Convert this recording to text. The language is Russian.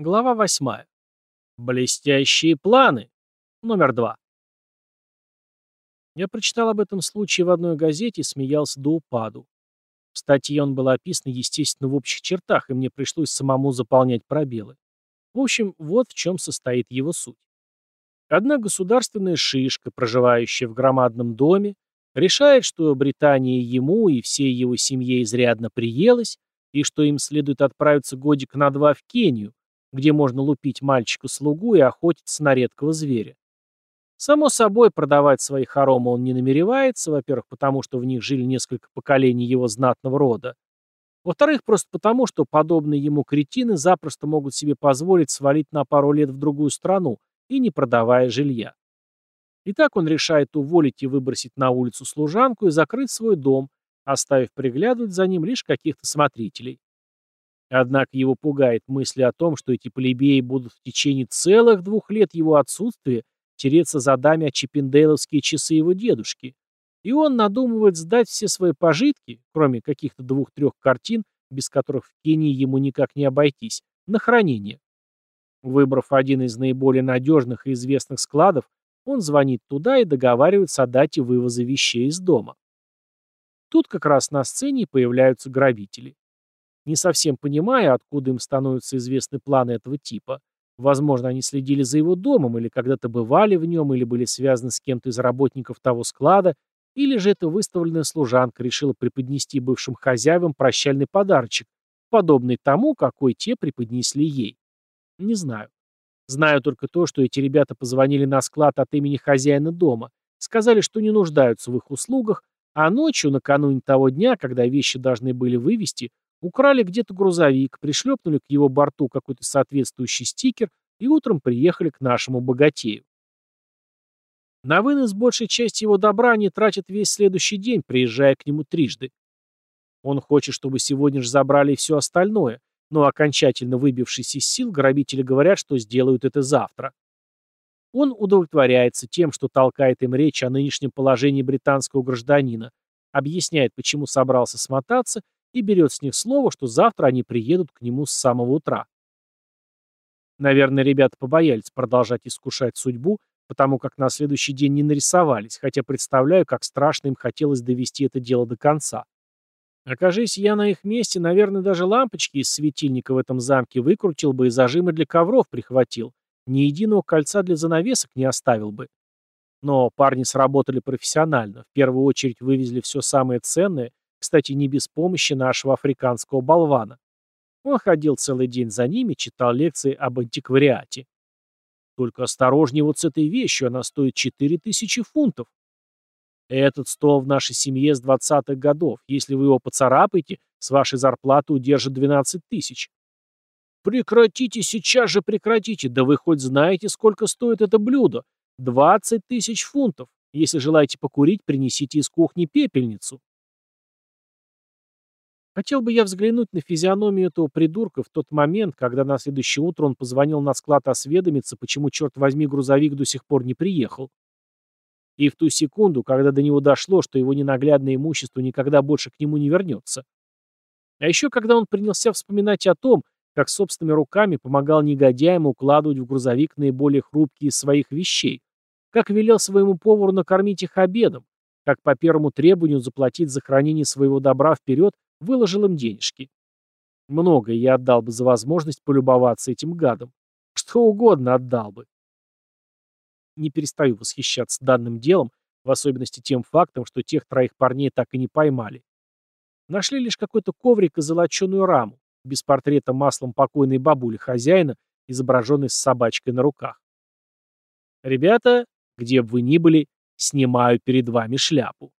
Глава 8. Блестящие планы. Номер 2. Я прочитал об этом случае в одной газете и смеялся до упаду. В статье он был описан, естественно, в общих чертах, и мне пришлось самому заполнять пробелы. В общем, вот в чем состоит его суть. Одна государственная шишка, проживающая в громадном доме, решает, что Британия ему и всей его семье изрядно приелась, и что им следует отправиться годик на два в Кению, где можно лупить мальчика-слугу и охотиться на редкого зверя. Само собой, продавать свои хоромы он не намеревается, во-первых, потому что в них жили несколько поколений его знатного рода, во-вторых, просто потому, что подобные ему кретины запросто могут себе позволить свалить на пару лет в другую страну и не продавая жилья. И так он решает уволить и выбросить на улицу служанку и закрыть свой дом, оставив приглядывать за ним лишь каких-то смотрителей. Однако его пугает мысль о том, что эти плебеи будут в течение целых двух лет его отсутствия тереться за даме о чиппендейловские часы его дедушки. И он надумывает сдать все свои пожитки, кроме каких-то двух-трех картин, без которых в Кении ему никак не обойтись, на хранение. Выбрав один из наиболее надежных и известных складов, он звонит туда и договаривается о дате вывоза вещей из дома. Тут как раз на сцене появляются грабители. Не совсем понимая, откуда им становятся известны планы этого типа, возможно, они следили за его домом или когда-то бывали в нем, или были связаны с кем-то из работников того склада, или же эта выставленная служанка решила преподнести бывшим хозяевам прощальный подарочек, подобный тому, какой те преподнесли ей. Не знаю. Знаю только то, что эти ребята позвонили на склад от имени хозяина дома, сказали, что не нуждаются в их услугах, а ночью, накануне того дня, когда вещи должны были вывести, украли где-то грузовик, пришлепнули к его борту какой-то соответствующий стикер и утром приехали к нашему богатею. На вынос большей части его добра они тратят весь следующий день, приезжая к нему трижды. Он хочет, чтобы сегодня же забрали все остальное, но окончательно выбившись из сил, грабители говорят, что сделают это завтра. Он удовлетворяется тем, что толкает им речь о нынешнем положении британского гражданина, объясняет, почему собрался смотаться, и берет с них слово, что завтра они приедут к нему с самого утра. Наверное, ребята побоялись продолжать искушать судьбу, потому как на следующий день не нарисовались, хотя представляю, как страшно им хотелось довести это дело до конца. Окажись я на их месте, наверное, даже лампочки из светильника в этом замке выкрутил бы и зажимы для ковров прихватил, ни единого кольца для занавесок не оставил бы. Но парни сработали профессионально. В первую очередь вывезли все самое ценное, кстати, не без помощи нашего африканского болвана. Он ходил целый день за ними, читал лекции об антиквариате. Только осторожнее вот с этой вещью, она стоит 4000 фунтов. Этот стол в нашей семье с 20-х годов. Если вы его поцарапаете, с вашей зарплаты удержат 12 тысяч. Прекратите, сейчас же прекратите. Да вы хоть знаете, сколько стоит это блюдо? 20 тысяч фунтов. Если желаете покурить, принесите из кухни пепельницу. Хотел бы я взглянуть на физиономию этого придурка в тот момент, когда на следующее утро он позвонил на склад осведомиться, почему, черт возьми, грузовик до сих пор не приехал. И в ту секунду, когда до него дошло, что его ненаглядное имущество никогда больше к нему не вернется. А еще когда он принялся вспоминать о том, как собственными руками помогал негодяям укладывать в грузовик наиболее хрупкие из своих вещей, как велел своему повару накормить их обедом, как по первому требованию заплатить за хранение своего добра вперед, выложил им денежки. Многое я отдал бы за возможность полюбоваться этим гадом. Что угодно отдал бы. Не перестаю восхищаться данным делом, в особенности тем фактом, что тех троих парней так и не поймали. Нашли лишь какой-то коврик и золоченую раму, без портрета маслом покойной бабули хозяина, изображенной с собачкой на руках. Ребята, где бы вы ни были, снимаю перед вами шляпу.